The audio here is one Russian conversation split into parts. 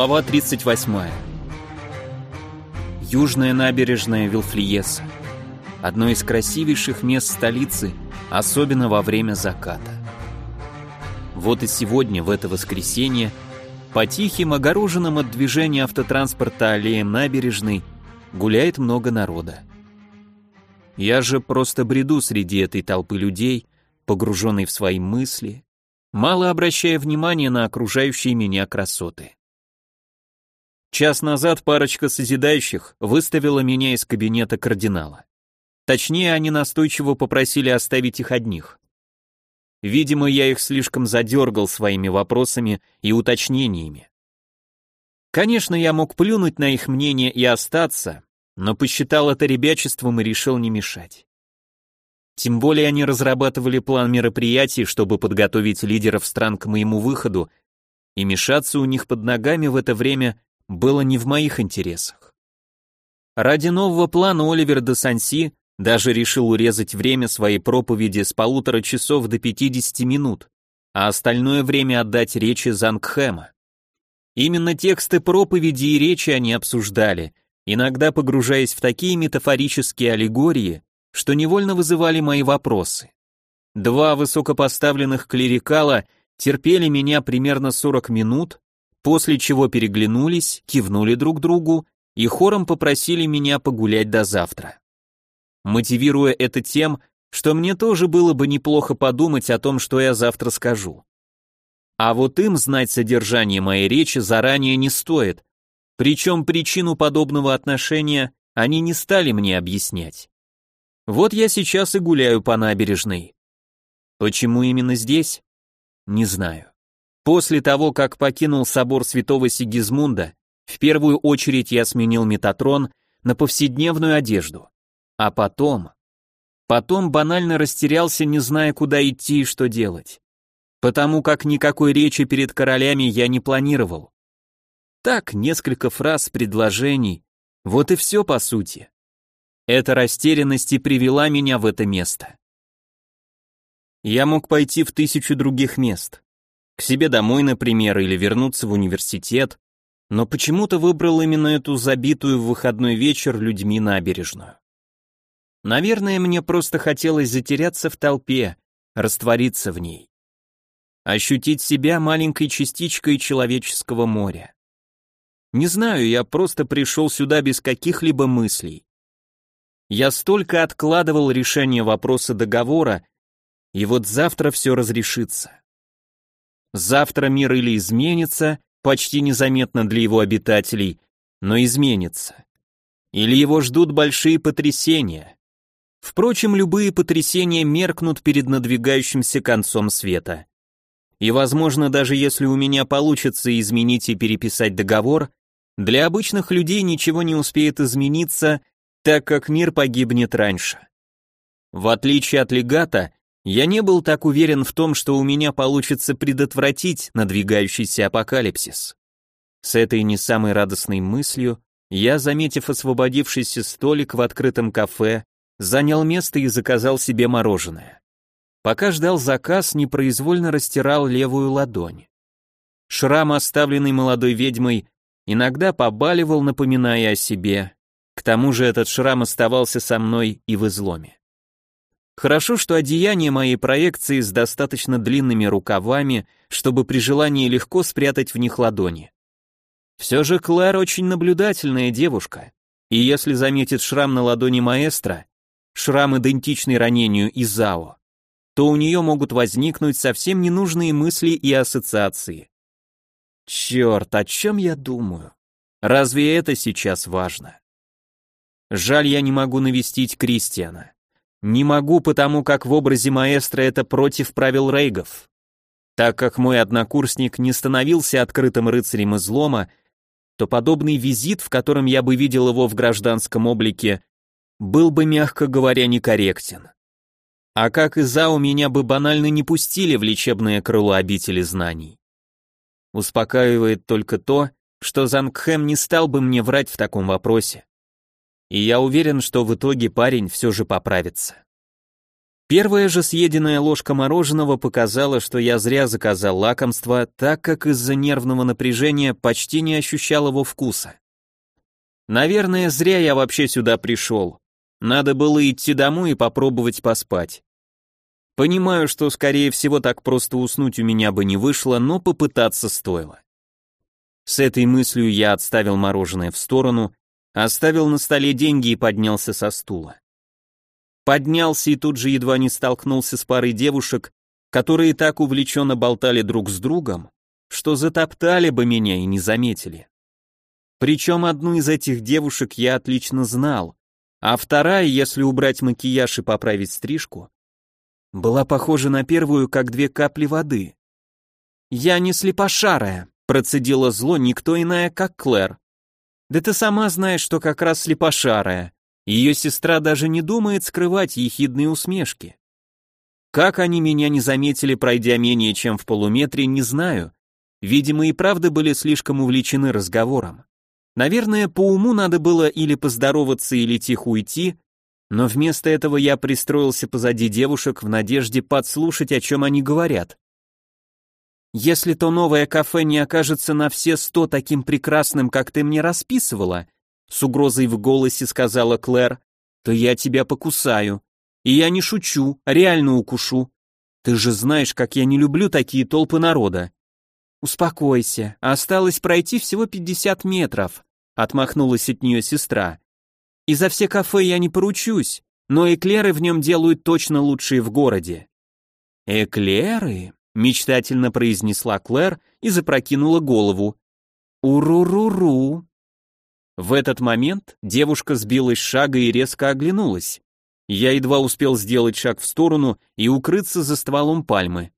Глава 38. Южная набережная Вилфлиеса. Одно из красивейших мест столицы, особенно во время заката. Вот и сегодня, в это воскресенье, по тихим, огороженным от движения автотранспорта аллеям набережной гуляет много народа. Я же просто бреду среди этой толпы людей, погруженный в свои мысли, мало обращая внимания на окружающие меня красоты. Час назад парочка созидающих выставила меня из кабинета кардинала. Точнее, они настойчиво попросили оставить их одних. Видимо, я их слишком задергал своими вопросами и уточнениями. Конечно, я мог плюнуть на их мнение и остаться, но посчитал это ребячеством и решил не мешать. Тем более они разрабатывали план мероприятий, чтобы подготовить лидеров стран к моему выходу, и мешаться у них под ногами в это время было не в моих интересах. Ради нового плана Оливер де Санси даже решил урезать время своей проповеди с полутора часов до 50 минут, а остальное время отдать речи Зангхэма. Именно тексты проповеди и речи они обсуждали, иногда погружаясь в такие метафорические аллегории, что невольно вызывали мои вопросы. Два высокопоставленных клерикала терпели меня примерно 40 минут, после чего переглянулись, кивнули друг другу и хором попросили меня погулять до завтра. Мотивируя это тем, что мне тоже было бы неплохо подумать о том, что я завтра скажу. А вот им знать содержание моей речи заранее не стоит, причем причину подобного отношения они не стали мне объяснять. Вот я сейчас и гуляю по набережной. Почему именно здесь? Не знаю. После того, как покинул собор святого Сигизмунда, в первую очередь я сменил метатрон на повседневную одежду. А потом... Потом банально растерялся, не зная, куда идти и что делать. Потому как никакой речи перед королями я не планировал. Так, несколько фраз, предложений. Вот и все по сути. Эта растерянность и привела меня в это место. Я мог пойти в тысячу других мест. К себе домой, например, или вернуться в университет, но почему-то выбрал именно эту забитую в выходной вечер людьми набережную. Наверное, мне просто хотелось затеряться в толпе, раствориться в ней. Ощутить себя маленькой частичкой человеческого моря. Не знаю, я просто пришел сюда без каких-либо мыслей. Я столько откладывал решение вопроса договора, и вот завтра все разрешится. Завтра мир или изменится, почти незаметно для его обитателей, но изменится. Или его ждут большие потрясения. Впрочем, любые потрясения меркнут перед надвигающимся концом света. И, возможно, даже если у меня получится изменить и переписать договор, для обычных людей ничего не успеет измениться, так как мир погибнет раньше. В отличие от легата, я не был так уверен в том, что у меня получится предотвратить надвигающийся апокалипсис. С этой не самой радостной мыслью я, заметив освободившийся столик в открытом кафе, занял место и заказал себе мороженое. Пока ждал заказ, непроизвольно растирал левую ладонь. Шрам, оставленный молодой ведьмой, иногда побаливал, напоминая о себе. К тому же этот шрам оставался со мной и в изломе. Хорошо, что одеяние моей проекции с достаточно длинными рукавами, чтобы при желании легко спрятать в них ладони. Все же Клэр очень наблюдательная девушка, и если заметит шрам на ладони маэстро, шрам идентичный ранению Изао, то у нее могут возникнуть совсем ненужные мысли и ассоциации. Черт, о чем я думаю? Разве это сейчас важно? Жаль, я не могу навестить Кристиана. Не могу, потому как в образе маэстро это против правил рейгов. Так как мой однокурсник не становился открытым рыцарем излома, то подобный визит, в котором я бы видел его в гражданском облике, был бы, мягко говоря, некорректен. А как и за у меня бы банально не пустили в лечебное крыло обители знаний. Успокаивает только то, что Зангхэм не стал бы мне врать в таком вопросе и я уверен, что в итоге парень все же поправится. Первая же съеденная ложка мороженого показала, что я зря заказал лакомство, так как из-за нервного напряжения почти не ощущал его вкуса. Наверное, зря я вообще сюда пришел. Надо было идти домой и попробовать поспать. Понимаю, что, скорее всего, так просто уснуть у меня бы не вышло, но попытаться стоило. С этой мыслью я отставил мороженое в сторону, оставил на столе деньги и поднялся со стула поднялся и тут же едва не столкнулся с парой девушек, которые так увлеченно болтали друг с другом, что затоптали бы меня и не заметили. Причем одну из этих девушек я отлично знал, а вторая, если убрать макияж и поправить стрижку, была похожа на первую, как две капли воды. «Я не слепошарая», — процедила зло никто иная, как Клэр. «Да ты сама знаешь, что как раз слепошарая», ее сестра даже не думает скрывать ехидные усмешки. Как они меня не заметили, пройдя менее чем в полуметре, не знаю. Видимо, и правда были слишком увлечены разговором. Наверное, по уму надо было или поздороваться, или тихо уйти, но вместо этого я пристроился позади девушек в надежде подслушать, о чем они говорят. Если то новое кафе не окажется на все сто таким прекрасным, как ты мне расписывала, с угрозой в голосе сказала Клэр, то я тебя покусаю. И я не шучу, а реально укушу. Ты же знаешь, как я не люблю такие толпы народа. Успокойся, осталось пройти всего 50 метров, отмахнулась от нее сестра. И за все кафе я не поручусь, но эклеры в нем делают точно лучшие в городе. Эклеры? Мечтательно произнесла Клэр и запрокинула голову. Уру-ру-ру. В этот момент девушка сбилась с шага и резко оглянулась. Я едва успел сделать шаг в сторону и укрыться за стволом пальмы.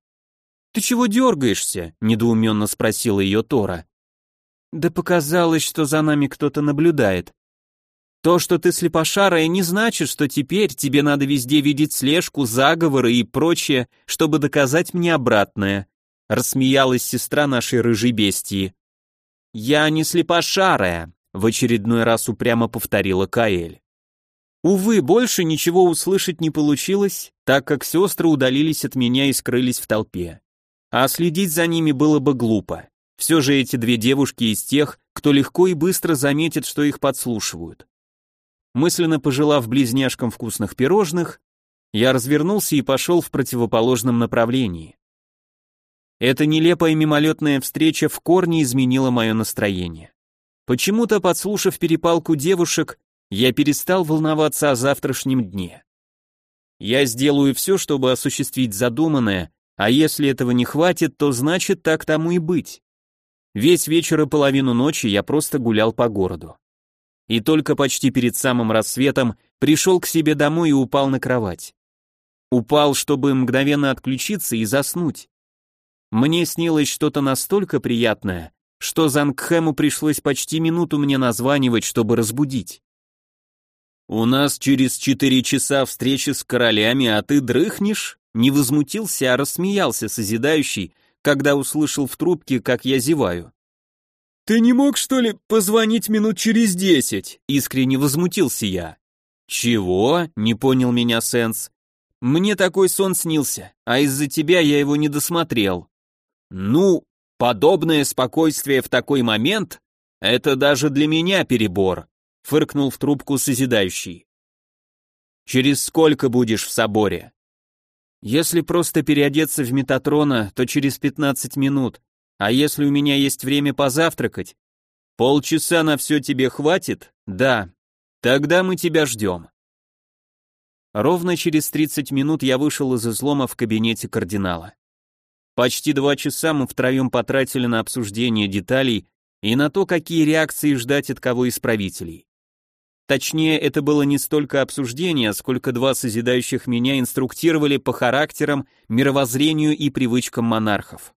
«Ты чего дергаешься?» — недоуменно спросила ее Тора. «Да показалось, что за нами кто-то наблюдает. То, что ты слепошарая, не значит, что теперь тебе надо везде видеть слежку, заговоры и прочее, чтобы доказать мне обратное», — рассмеялась сестра нашей рыжей бестии. «Я не слепошарая, в очередной раз упрямо повторила Каэль. Увы, больше ничего услышать не получилось, так как сестры удалились от меня и скрылись в толпе. А следить за ними было бы глупо. Все же эти две девушки из тех, кто легко и быстро заметит, что их подслушивают. Мысленно пожелав близняшкам вкусных пирожных, я развернулся и пошел в противоположном направлении. Эта нелепая мимолетная встреча в корне изменила мое настроение. Почему-то, подслушав перепалку девушек, я перестал волноваться о завтрашнем дне. Я сделаю все, чтобы осуществить задуманное, а если этого не хватит, то значит так тому и быть. Весь вечер и половину ночи я просто гулял по городу. И только почти перед самым рассветом пришел к себе домой и упал на кровать. Упал, чтобы мгновенно отключиться и заснуть. Мне снилось что-то настолько приятное, что Зангхэму пришлось почти минуту мне названивать, чтобы разбудить. «У нас через четыре часа встречи с королями, а ты дрыхнешь?» Не возмутился, а рассмеялся созидающий, когда услышал в трубке, как я зеваю. «Ты не мог, что ли, позвонить минут через десять?» Искренне возмутился я. «Чего?» — не понял меня Сенс. «Мне такой сон снился, а из-за тебя я его не досмотрел». «Ну, Подобное спокойствие в такой момент — это даже для меня перебор, фыркнул в трубку созидающий. Через сколько будешь в соборе? Если просто переодеться в Метатрона, то через 15 минут, а если у меня есть время позавтракать, полчаса на все тебе хватит? Да. Тогда мы тебя ждем. Ровно через 30 минут я вышел из излома в кабинете кардинала. Почти два часа мы втроем потратили на обсуждение деталей и на то, какие реакции ждать от кого из правителей. Точнее, это было не столько обсуждение, сколько два созидающих меня инструктировали по характерам, мировоззрению и привычкам монархов.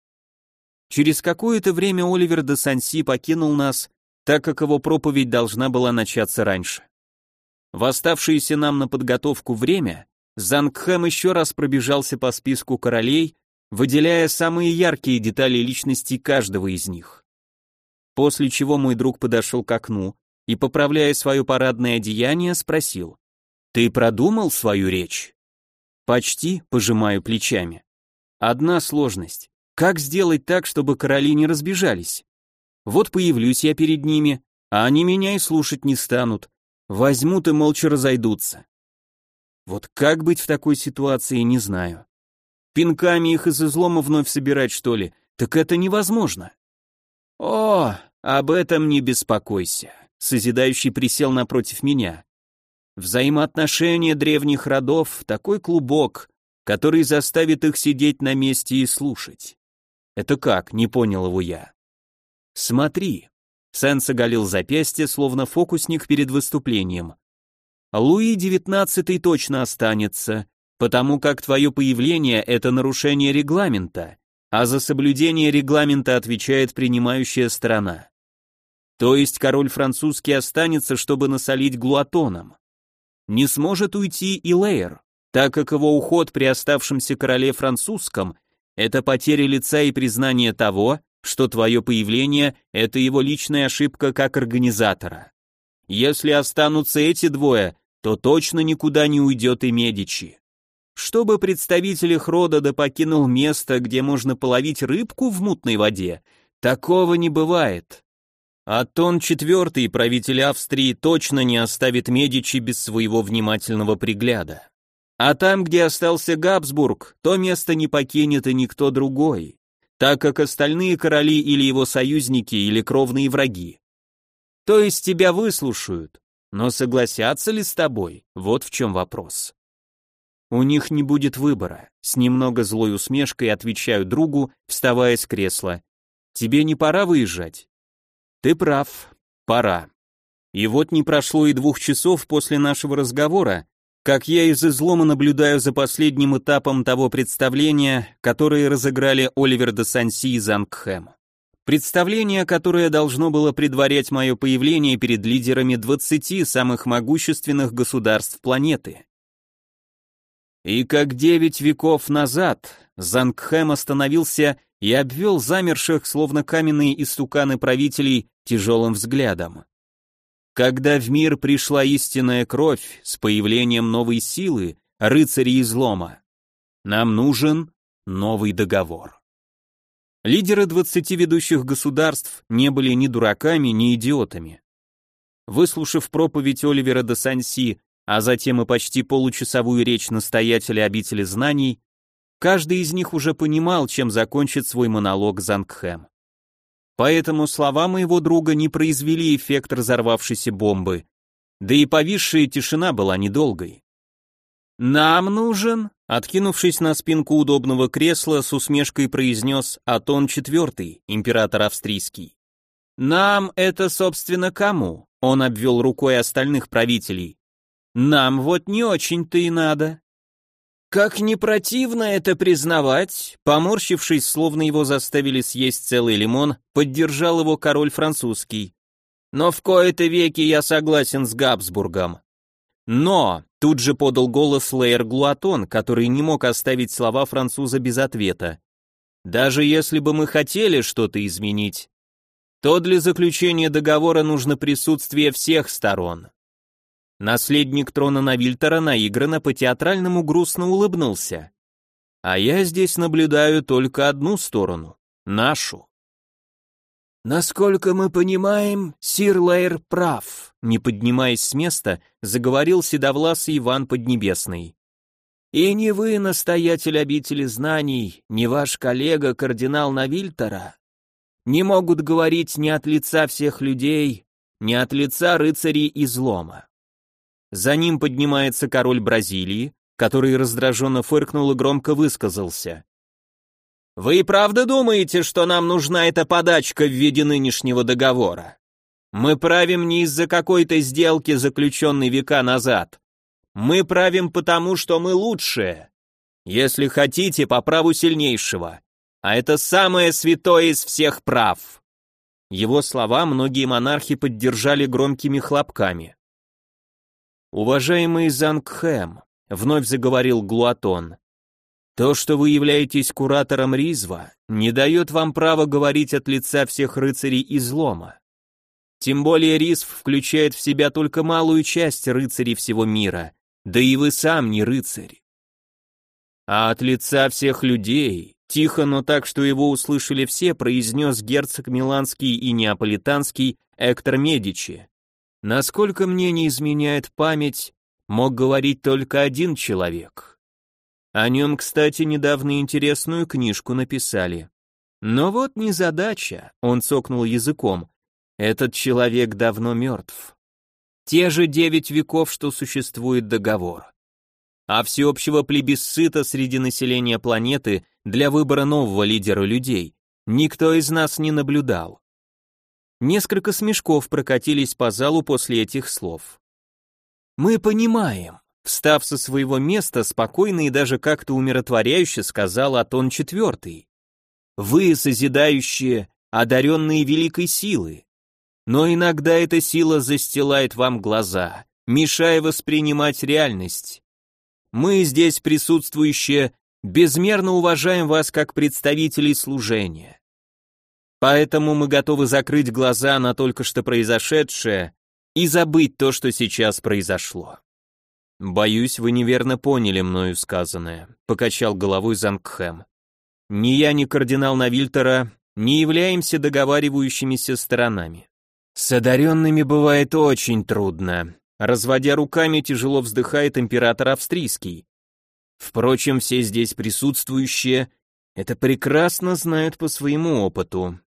Через какое-то время Оливер де Санси покинул нас, так как его проповедь должна была начаться раньше. В оставшееся нам на подготовку время Зангхэм еще раз пробежался по списку королей, выделяя самые яркие детали личности каждого из них. После чего мой друг подошел к окну и, поправляя свое парадное одеяние, спросил, «Ты продумал свою речь?» Почти пожимаю плечами. Одна сложность. Как сделать так, чтобы короли не разбежались? Вот появлюсь я перед ними, а они меня и слушать не станут. Возьмут и молча разойдутся. Вот как быть в такой ситуации, не знаю. Пинками их из излома вновь собирать, что ли? Так это невозможно. О, об этом не беспокойся. Созидающий присел напротив меня. Взаимоотношения древних родов — такой клубок, который заставит их сидеть на месте и слушать. Это как, не понял его я. Смотри. Сенс оголил запястье, словно фокусник перед выступлением. Луи девятнадцатый точно останется, потому как твое появление — это нарушение регламента, а за соблюдение регламента отвечает принимающая сторона. То есть король французский останется, чтобы насолить глуатоном. Не сможет уйти и Лейер, так как его уход при оставшемся короле французском — это потеря лица и признание того, что твое появление — это его личная ошибка как организатора. Если останутся эти двое, то точно никуда не уйдет и Медичи. Чтобы представитель их рода да покинул место, где можно половить рыбку в мутной воде, такого не бывает. Атон IV, правитель Австрии, точно не оставит Медичи без своего внимательного пригляда. А там, где остался Габсбург, то место не покинет и никто другой, так как остальные короли или его союзники, или кровные враги. То есть тебя выслушают, но согласятся ли с тобой, вот в чем вопрос. У них не будет выбора, с немного злой усмешкой отвечаю другу, вставая с кресла. Тебе не пора выезжать? Ты прав, пора. И вот не прошло и двух часов после нашего разговора, как я из излома наблюдаю за последним этапом того представления, которое разыграли Оливер де Санси и Зангхэм. Представление, которое должно было предварять мое появление перед лидерами 20 самых могущественных государств планеты. И как девять веков назад Зангхэм остановился и обвел замерших, словно каменные истуканы правителей, тяжелым взглядом. Когда в мир пришла истинная кровь с появлением новой силы, рыцарей излома, нам нужен новый договор. Лидеры 20 ведущих государств не были ни дураками, ни идиотами. Выслушав проповедь Оливера де Санси, а затем и почти получасовую речь настоятеля обители знаний, каждый из них уже понимал, чем закончит свой монолог Зангхэм. Поэтому слова моего друга не произвели эффект разорвавшейся бомбы, да и повисшая тишина была недолгой. «Нам нужен», откинувшись на спинку удобного кресла, с усмешкой произнес Атон IV, император австрийский. «Нам это, собственно, кому?» Он обвел рукой остальных правителей. «Нам вот не очень-то и надо. Как не противно это признавать, поморщившись, словно его заставили съесть целый лимон, поддержал его король французский. Но в кои-то веки я согласен с Габсбургом. Но, тут же подал голос Лейер Глуатон, который не мог оставить слова француза без ответа. Даже если бы мы хотели что-то изменить, то для заключения договора нужно присутствие всех сторон. Наследник трона Навильтера наигранно по-театральному грустно улыбнулся. А я здесь наблюдаю только одну сторону, нашу. Насколько мы понимаем, сир Лейр прав, не поднимаясь с места, заговорил седовласый Иван Поднебесный. И не вы, настоятель обители знаний, не ваш коллега кардинал Навильтера, не могут говорить ни от лица всех людей, ни от лица рыцарей излома. За ним поднимается король Бразилии, который раздраженно фыркнул и громко высказался. «Вы и правда думаете, что нам нужна эта подачка в виде нынешнего договора? Мы правим не из-за какой-то сделки, заключенной века назад. Мы правим потому, что мы лучшие. Если хотите, по праву сильнейшего. А это самое святое из всех прав». Его слова многие монархи поддержали громкими хлопками. «Уважаемый Зангхэм», — вновь заговорил Глуатон, «то, что вы являетесь куратором Ризва, не дает вам права говорить от лица всех рыцарей излома. Тем более Ризв включает в себя только малую часть рыцарей всего мира, да и вы сам не рыцарь. А от лица всех людей, тихо, но так, что его услышали все, произнес герцог Миланский и Неаполитанский Эктор Медичи. Насколько мне не изменяет память, мог говорить только один человек. О нем, кстати, недавно интересную книжку написали. Но вот незадача, он цокнул языком. Этот человек давно мертв. Те же девять веков, что существует договор а всеобщего плебисцита среди населения планеты для выбора нового лидера людей никто из нас не наблюдал. Несколько смешков прокатились по залу после этих слов. «Мы понимаем», — встав со своего места, спокойно и даже как-то умиротворяюще сказал Атон IV. «Вы, созидающие, одаренные великой силы, но иногда эта сила застилает вам глаза, мешая воспринимать реальность. Мы здесь присутствующие безмерно уважаем вас как представителей служения. Поэтому мы готовы закрыть глаза на только что произошедшее и забыть то, что сейчас произошло. Боюсь, вы неверно поняли мною сказанное, покачал головой Зангхэм. Ни я, ни кардинал Навильтера не являемся договаривающимися сторонами. С одаренными бывает очень трудно, Разводя руками, тяжело вздыхает император австрийский. Впрочем, все здесь присутствующие это прекрасно знают по своему опыту.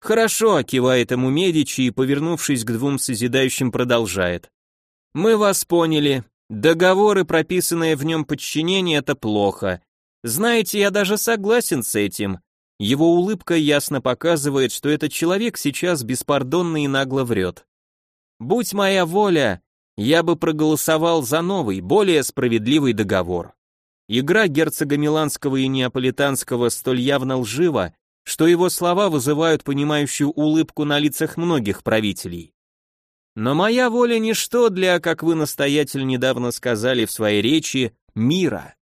Хорошо, кивает ему Медичи и, повернувшись к двум созидающим, продолжает. Мы вас поняли. Договоры, прописанные в нем подчинение, это плохо. Знаете, я даже согласен с этим. Его улыбка ясно показывает, что этот человек сейчас беспардонно и нагло врет. Будь моя воля, я бы проголосовал за новый, более справедливый договор. Игра герцога Миланского и Неаполитанского столь явно лжива, что его слова вызывают понимающую улыбку на лицах многих правителей. Но моя воля ничто для, как вы настоятель недавно сказали в своей речи, мира.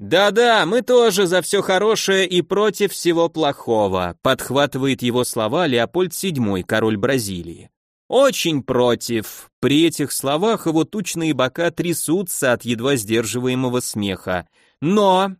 Да-да, мы тоже за все хорошее и против всего плохого, подхватывает его слова Леопольд VII, король Бразилии. Очень против. При этих словах его тучные бока трясутся от едва сдерживаемого смеха. Но,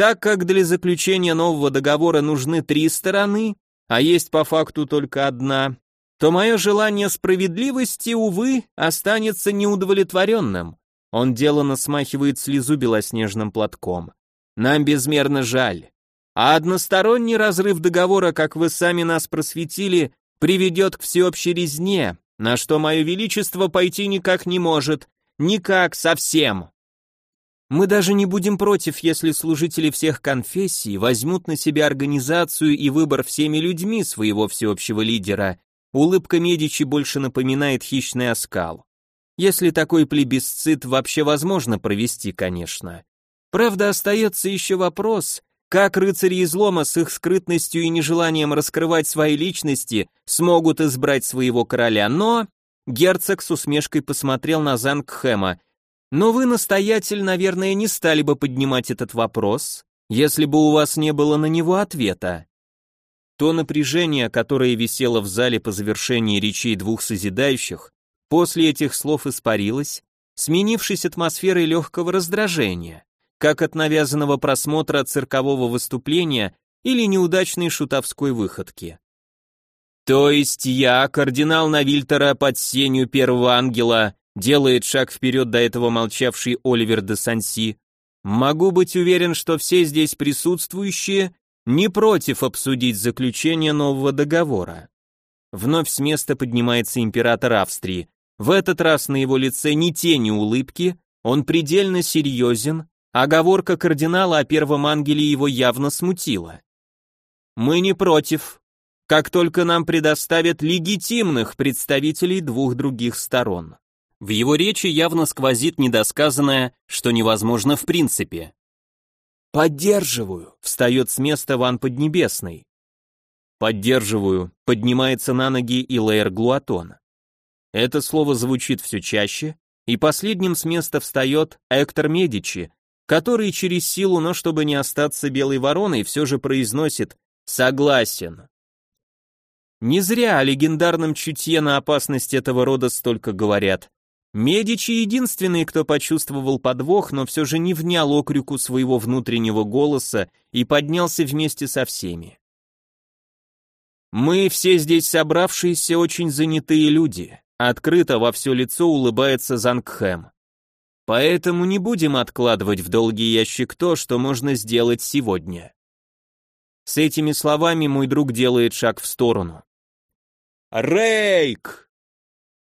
так как для заключения нового договора нужны три стороны, а есть по факту только одна, то мое желание справедливости, увы, останется неудовлетворенным. Он деланно смахивает слезу белоснежным платком. Нам безмерно жаль. А односторонний разрыв договора, как вы сами нас просветили, приведет к всеобщей резне, на что мое величество пойти никак не может, никак совсем. Мы даже не будем против, если служители всех конфессий возьмут на себя организацию и выбор всеми людьми своего всеобщего лидера. Улыбка Медичи больше напоминает хищный оскал. Если такой плебисцит вообще возможно провести, конечно. Правда, остается еще вопрос, как рыцари излома с их скрытностью и нежеланием раскрывать свои личности смогут избрать своего короля, но... Герцог с усмешкой посмотрел на Зангхэма. Но вы, настоятель, наверное, не стали бы поднимать этот вопрос, если бы у вас не было на него ответа. То напряжение, которое висело в зале по завершении речей двух созидающих, после этих слов испарилось, сменившись атмосферой легкого раздражения как от навязанного просмотра циркового выступления или неудачной шутовской выходки. То есть я, кардинал Навильтера под сенью первого ангела, делает шаг вперед до этого молчавший Оливер де Санси, могу быть уверен, что все здесь присутствующие не против обсудить заключение нового договора. Вновь с места поднимается император Австрии. В этот раз на его лице ни тени улыбки, он предельно серьезен, Оговорка кардинала о первом ангеле его явно смутила. «Мы не против, как только нам предоставят легитимных представителей двух других сторон». В его речи явно сквозит недосказанное, что невозможно в принципе. «Поддерживаю», — встает с места Ван Поднебесный. «Поддерживаю», — поднимается на ноги и Лейер Глуатон. Это слово звучит все чаще, и последним с места встает Эктор Медичи, который через силу, но чтобы не остаться белой вороной, все же произносит «согласен». Не зря о легендарном чутье на опасность этого рода столько говорят. Медичи единственный, кто почувствовал подвох, но все же не внял окрюку своего внутреннего голоса и поднялся вместе со всеми. «Мы все здесь собравшиеся очень занятые люди», открыто во все лицо улыбается Зангхэм. «Поэтому не будем откладывать в долгий ящик то, что можно сделать сегодня». С этими словами мой друг делает шаг в сторону. «Рейк!»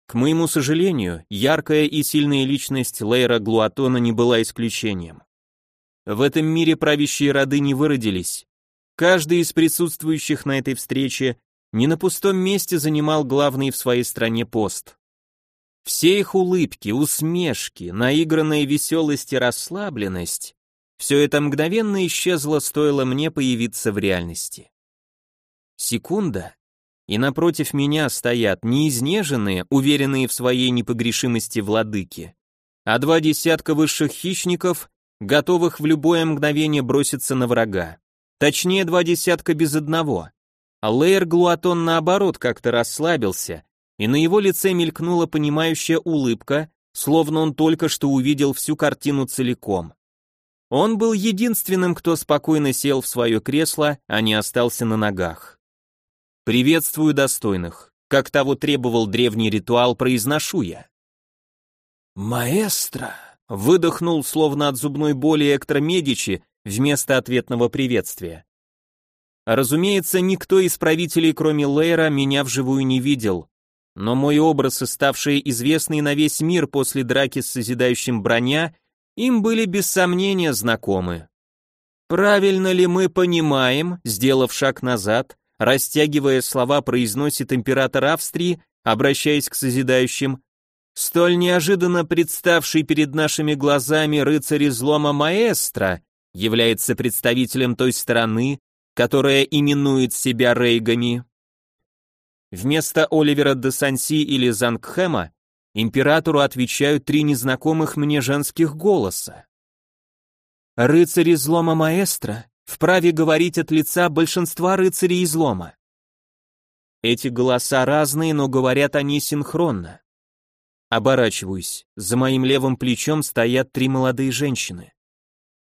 К моему сожалению, яркая и сильная личность Лейра Глуатона не была исключением. В этом мире правящие роды не выродились. Каждый из присутствующих на этой встрече не на пустом месте занимал главный в своей стране пост. Все их улыбки, усмешки, наигранная веселость и расслабленность все это мгновенно исчезло, стоило мне появиться в реальности. Секунда, и напротив меня стоят не изнеженные, уверенные в своей непогрешимости владыки, а два десятка высших хищников, готовых в любое мгновение броситься на врага. Точнее, два десятка без одного. А Лейер Глуатон наоборот как-то расслабился, и на его лице мелькнула понимающая улыбка, словно он только что увидел всю картину целиком. Он был единственным, кто спокойно сел в свое кресло, а не остался на ногах. «Приветствую достойных», как того требовал древний ритуал, произношу я. «Маэстро!» — выдохнул, словно от зубной боли Эктор Медичи, вместо ответного приветствия. Разумеется, никто из правителей, кроме Лейра, меня вживую не видел, но мой образ ставший известный на весь мир после драки с созидающим броня им были без сомнения знакомы. Правильно ли мы понимаем, сделав шаг назад, растягивая слова, произносит император Австрии, обращаясь к созидающим, столь неожиданно представший перед нашими глазами рыцарь излома маэстро является представителем той страны, которая именует себя рейгами. Вместо Оливера де Санси или Зангхэма Императору отвечают три незнакомых мне женских голоса. Рыцари излома маэстро вправе говорить от лица большинства рыцарей излома. Эти голоса разные, но говорят они синхронно. Оборачиваюсь. За моим левым плечом стоят три молодые женщины.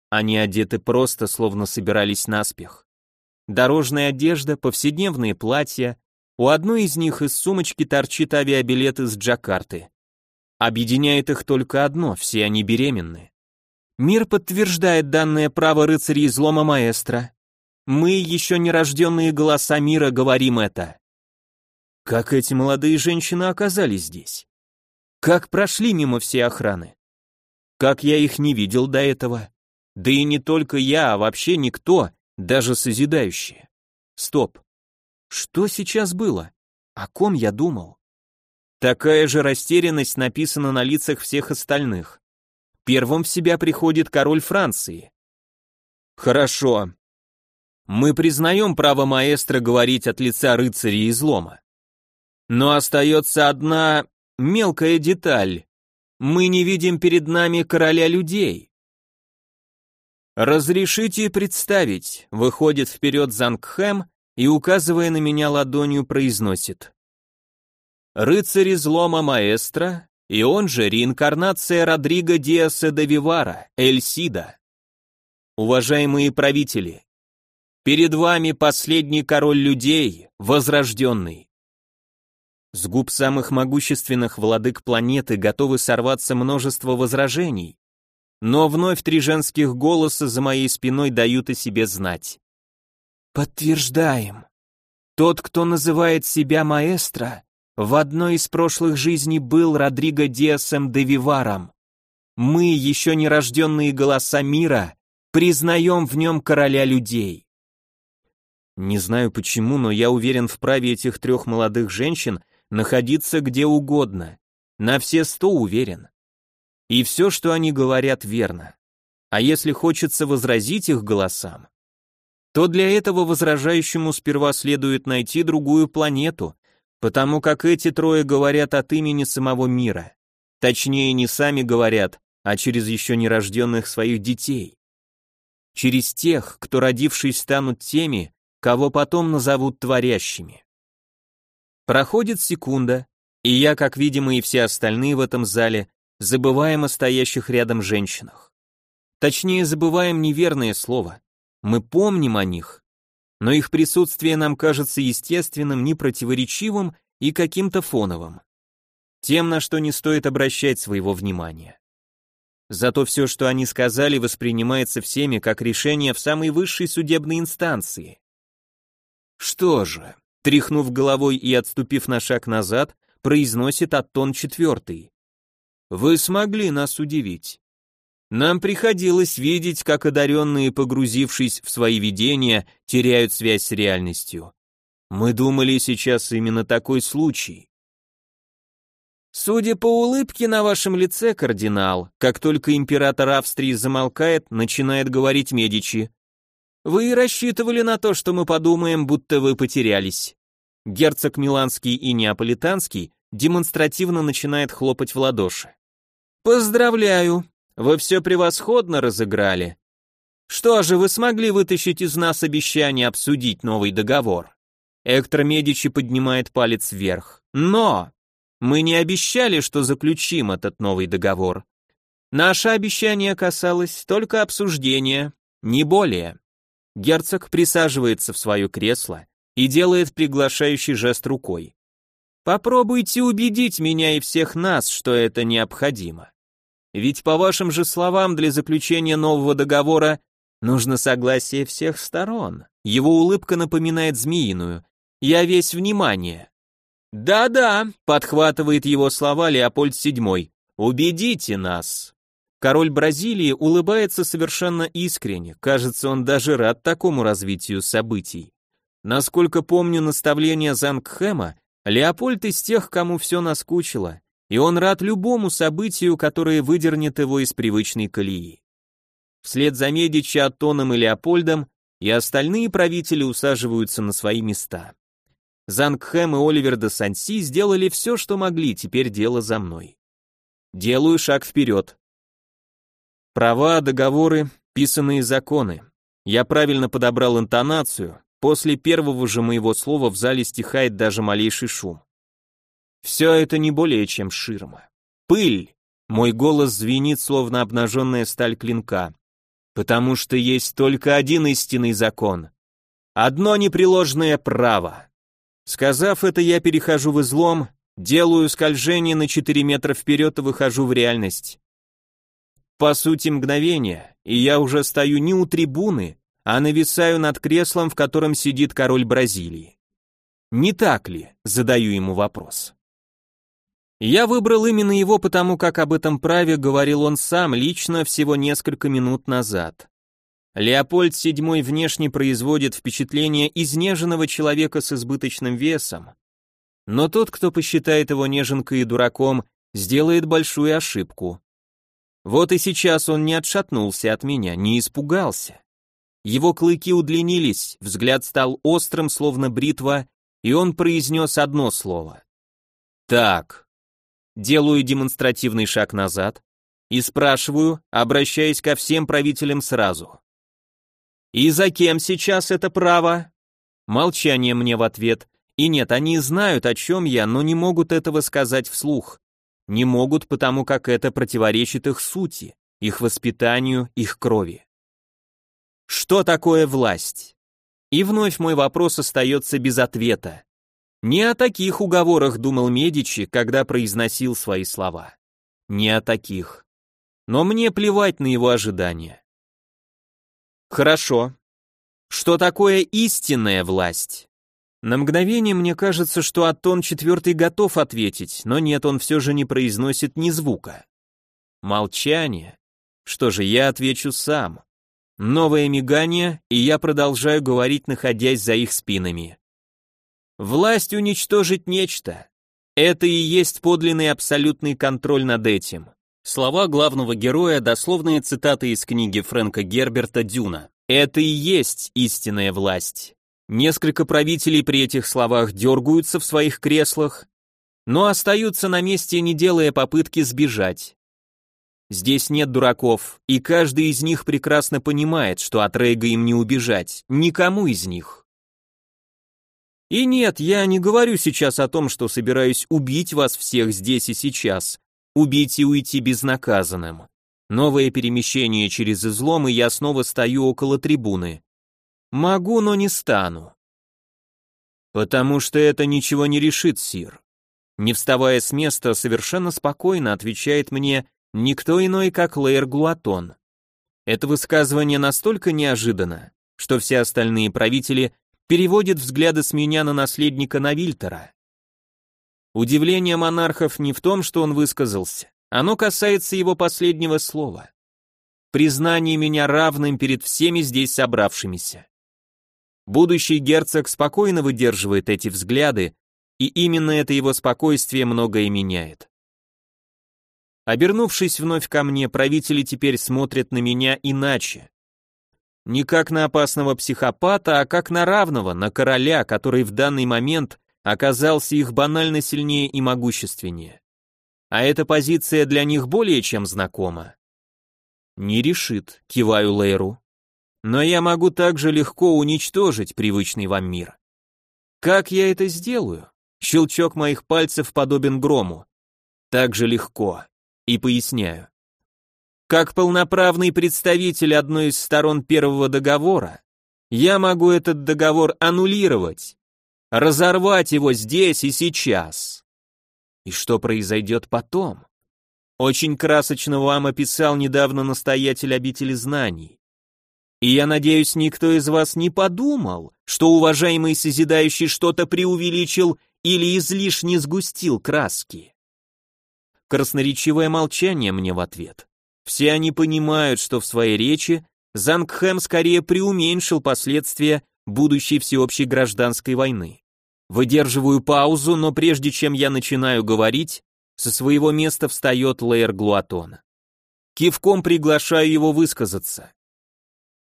Они одеты просто, словно собирались наспех. Дорожная одежда, повседневные платья. У одной из них из сумочки торчит авиабилет из Джакарты. Объединяет их только одно, все они беременны. Мир подтверждает данное право рыцарей излома маэстро. Мы, еще не рожденные голоса мира, говорим это. Как эти молодые женщины оказались здесь? Как прошли мимо всей охраны? Как я их не видел до этого? Да и не только я, а вообще никто, даже созидающие. Стоп. Что сейчас было? О ком я думал? Такая же растерянность написана на лицах всех остальных. Первым в себя приходит король Франции. Хорошо. Мы признаем право маэстро говорить от лица рыцаря излома. Но остается одна мелкая деталь. Мы не видим перед нами короля людей. «Разрешите представить», — выходит вперед Зангхэм и, указывая на меня ладонью, произносит. Рыцарь излома маэстро, и он же реинкарнация Родриго Диаса де Вивара, Эль Сида. Уважаемые правители, перед вами последний король людей, возрожденный. С губ самых могущественных владык планеты готовы сорваться множество возражений, но вновь три женских голоса за моей спиной дают о себе знать. Подтверждаем. Тот, кто называет себя маэстро, в одной из прошлых жизней был Родриго Диасом де Виваром. Мы, еще не рожденные голоса мира, признаем в нем короля людей. Не знаю почему, но я уверен в праве этих трех молодых женщин находиться где угодно. На все сто уверен. И все, что они говорят, верно. А если хочется возразить их голосам, то для этого возражающему сперва следует найти другую планету, потому как эти трое говорят от имени самого мира. Точнее, не сами говорят, а через еще нерожденных своих детей. Через тех, кто, родившись, станут теми, кого потом назовут творящими. Проходит секунда, И я, как видимо и все остальные в этом зале, забываем о стоящих рядом женщинах. Точнее, забываем неверное слово. Мы помним о них, но их присутствие нам кажется естественным, непротиворечивым и каким-то фоновым. Тем, на что не стоит обращать своего внимания. Зато все, что они сказали, воспринимается всеми как решение в самой высшей судебной инстанции. Что же, тряхнув головой и отступив на шаг назад, произносит Аттон четвертый. Вы смогли нас удивить. Нам приходилось видеть, как одаренные, погрузившись в свои видения, теряют связь с реальностью. Мы думали сейчас именно такой случай. Судя по улыбке на вашем лице, кардинал, как только император Австрии замолкает, начинает говорить Медичи. Вы и рассчитывали на то, что мы подумаем, будто вы потерялись. Герцог Миланский и Неаполитанский демонстративно начинает хлопать в ладоши. Поздравляю, вы все превосходно разыграли. Что же, вы смогли вытащить из нас обещание обсудить новый договор? Эктор Медичи поднимает палец вверх. Но мы не обещали, что заключим этот новый договор. Наше обещание касалось только обсуждения, не более. Герцог присаживается в свое кресло и делает приглашающий жест рукой. Попробуйте убедить меня и всех нас, что это необходимо. Ведь по вашим же словам, для заключения нового договора нужно согласие всех сторон. Его улыбка напоминает змеиную. Я весь внимание. «Да-да», — подхватывает его слова Леопольд VII, — «убедите нас». Король Бразилии улыбается совершенно искренне, кажется, он даже рад такому развитию событий. Насколько помню наставления Зангхэма, Леопольд из тех, кому все наскучило, и он рад любому событию, которое выдернет его из привычной колеи. Вслед за Медичи, Аттоном и Леопольдом и остальные правители усаживаются на свои места. Зангхэм и Оливер де Санси сделали все, что могли, теперь дело за мной. Делаю шаг вперед. Права, договоры, писанные законы. Я правильно подобрал интонацию, после первого же моего слова в зале стихает даже малейший шум. Все это не более чем ширма. Пыль! Мой голос звенит, словно обнаженная сталь клинка. Потому что есть только один истинный закон. Одно непреложное право. Сказав это, я перехожу в излом, делаю скольжение на 4 метра вперед и выхожу в реальность. По сути мгновение, и я уже стою не у трибуны, а нависаю над креслом, в котором сидит король Бразилии. Не так ли? Задаю ему вопрос. Я выбрал именно его, потому как об этом праве говорил он сам лично всего несколько минут назад. Леопольд VII внешне производит впечатление изнеженного человека с избыточным весом, но тот, кто посчитает его неженкой и дураком, сделает большую ошибку. Вот и сейчас он не отшатнулся от меня, не испугался. Его клыки удлинились, взгляд стал острым, словно бритва, и он произнес одно слово. «Так». Делаю демонстративный шаг назад и спрашиваю, обращаясь ко всем правителям сразу. «И за кем сейчас это право?» Молчание мне в ответ. И нет, они знают, о чем я, но не могут этого сказать вслух. Не могут, потому как это противоречит их сути, их воспитанию, их крови. Что такое власть? И вновь мой вопрос остается без ответа. Не о таких уговорах думал Медичи, когда произносил свои слова. Не о таких. Но мне плевать на его ожидания. Хорошо. Что такое истинная власть? На мгновение мне кажется, что Атон четвертый готов ответить, но нет, он все же не произносит ни звука. Молчание. Что же, я отвечу сам. Новое мигание, и я продолжаю говорить, находясь за их спинами. Власть уничтожить нечто. Это и есть подлинный абсолютный контроль над этим. Слова главного героя – дословные цитаты из книги Фрэнка Герберта «Дюна». Это и есть истинная власть. Несколько правителей при этих словах дергаются в своих креслах, но остаются на месте, не делая попытки сбежать. Здесь нет дураков, и каждый из них прекрасно понимает, что от Рейга им не убежать, никому из них. И нет, я не говорю сейчас о том, что собираюсь убить вас всех здесь и сейчас, убить и уйти безнаказанным. Новое перемещение через излом, и я снова стою около трибуны. Могу, но не стану. Потому что это ничего не решит, Сир. Не вставая с места, совершенно спокойно отвечает мне никто иной, как Лейер Глуатон. Это высказывание настолько неожиданно, что все остальные правители переводят взгляды с меня на наследника Навильтера. Удивление монархов не в том, что он высказался, оно касается его последнего слова. Признание меня равным перед всеми здесь собравшимися. Будущий герцог спокойно выдерживает эти взгляды, и именно это его спокойствие многое меняет. Обернувшись вновь ко мне, правители теперь смотрят на меня иначе. Не как на опасного психопата, а как на равного, на короля, который в данный момент оказался их банально сильнее и могущественнее. А эта позиция для них более чем знакома. Не решит, киваю Лейру. Но я могу также легко уничтожить привычный вам мир. Как я это сделаю? Щелчок моих пальцев подобен грому. Так же легко. И поясняю. Как полноправный представитель одной из сторон первого договора, я могу этот договор аннулировать, разорвать его здесь и сейчас. И что произойдет потом? Очень красочно вам описал недавно настоятель обители знаний. И я надеюсь, никто из вас не подумал, что уважаемый созидающий что-то преувеличил или излишне сгустил краски. Красноречивое молчание мне в ответ. Все они понимают, что в своей речи Зангхэм скорее преуменьшил последствия будущей всеобщей гражданской войны. Выдерживаю паузу, но прежде чем я начинаю говорить, со своего места встает Лейер Глуатона. Кивком приглашаю его высказаться.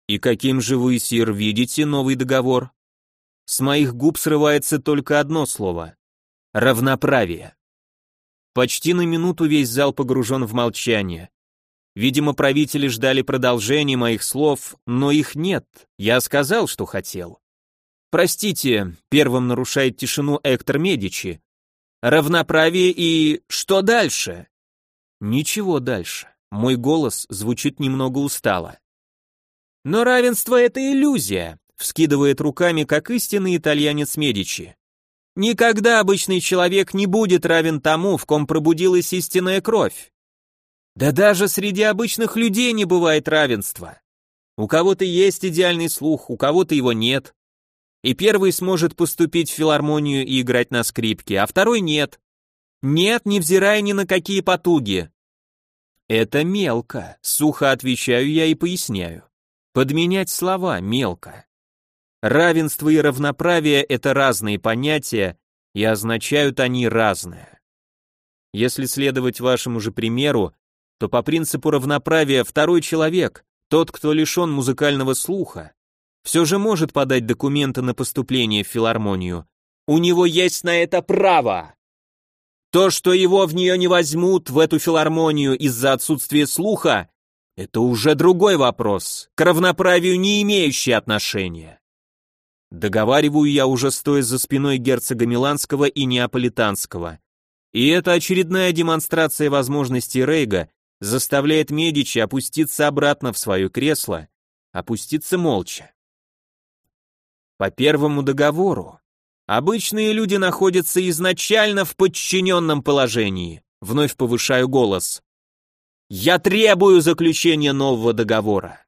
«И каким же вы, сир, видите новый договор?» С моих губ срывается только одно слово — равноправие. Почти на минуту весь зал погружен в молчание. Видимо, правители ждали продолжения моих слов, но их нет, я сказал, что хотел. Простите, первым нарушает тишину Эктор Медичи. Равноправие и... что дальше? Ничего дальше. Мой голос звучит немного устало. Но равенство — это иллюзия, вскидывает руками, как истинный итальянец Медичи. Никогда обычный человек не будет равен тому, в ком пробудилась истинная кровь. Да даже среди обычных людей не бывает равенства. У кого-то есть идеальный слух, у кого-то его нет. И первый сможет поступить в филармонию и играть на скрипке, а второй нет. Нет, невзирая ни на какие потуги. Это мелко, сухо отвечаю я и поясняю. Подменять слова мелко. Равенство и равноправие — это разные понятия, и означают они разное. Если следовать вашему же примеру, то по принципу равноправия второй человек, тот, кто лишен музыкального слуха, все же может подать документы на поступление в филармонию. У него есть на это право. То, что его в нее не возьмут, в эту филармонию из-за отсутствия слуха, это уже другой вопрос, к равноправию не имеющий отношения. Договариваю я уже стоя за спиной герцога Миланского и Неаполитанского. И эта очередная демонстрация возможностей Рейга заставляет Медичи опуститься обратно в свое кресло, опуститься молча. По первому договору обычные люди находятся изначально в подчиненном положении. Вновь повышаю голос. Я требую заключения нового договора.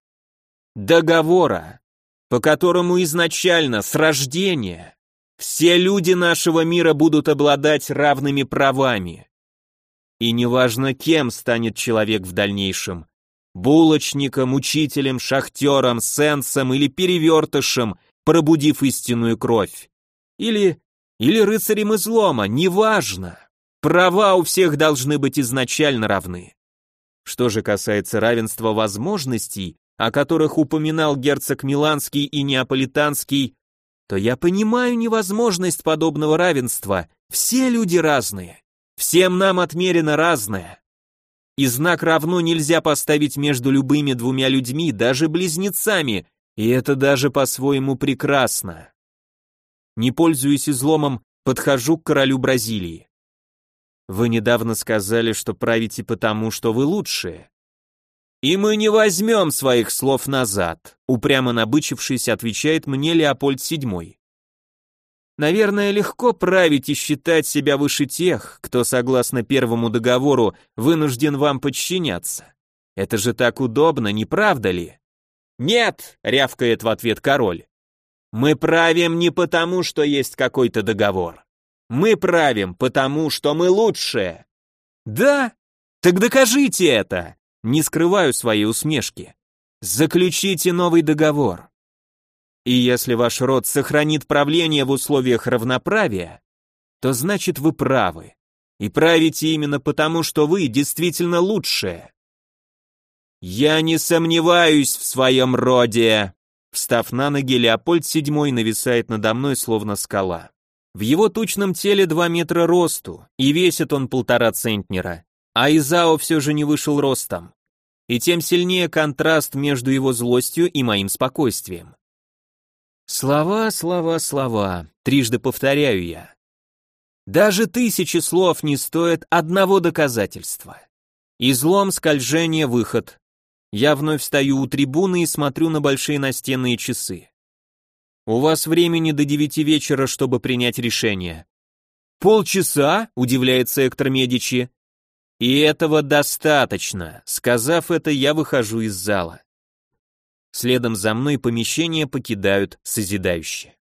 Договора, по которому изначально, с рождения, все люди нашего мира будут обладать равными правами. И неважно, кем станет человек в дальнейшем, булочником, учителем, шахтером, сенсом или перевертышем, пробудив истинную кровь. Или, или рыцарем излома, неважно. Права у всех должны быть изначально равны. Что же касается равенства возможностей, о которых упоминал герцог Миланский и Неаполитанский, то я понимаю невозможность подобного равенства. Все люди разные. Всем нам отмерено разное. И знак равно нельзя поставить между любыми двумя людьми, даже близнецами, и это даже по-своему прекрасно. не пользуясь изломом, подхожу к королю Бразилии. Вы недавно сказали, что правите потому, что вы лучшие. И мы не возьмем своих слов назад, упрямо набычившись, отвечает мне Леопольд VII. Наверное, легко править и считать себя выше тех, кто, согласно первому договору, вынужден вам подчиняться. Это же так удобно, не правда ли? Нет, рявкает в ответ король. Мы правим не потому, что есть какой-то договор. Мы правим потому, что мы лучшие. Да? Так докажите это. Не скрываю своей усмешки. Заключите новый договор. И если ваш род сохранит правление в условиях равноправия, то значит вы правы. И правите именно потому, что вы действительно лучшие. Я не сомневаюсь в своем роде. Встав на ноги, Леопольд VII нависает надо мной, словно скала. В его тучном теле два метра росту, и весит он полтора центнера, а Изао все же не вышел ростом. И тем сильнее контраст между его злостью и моим спокойствием. Слова, слова, слова, трижды повторяю я. Даже тысячи слов не стоят одного доказательства. Излом, скольжение, выход. Я вновь стою у трибуны и смотрю на большие настенные часы. У вас времени до девяти вечера, чтобы принять решение. Полчаса? Удивляется Эктор Медичи. И этого достаточно. Сказав это, я выхожу из зала. Следом за мной помещение покидают созидающие.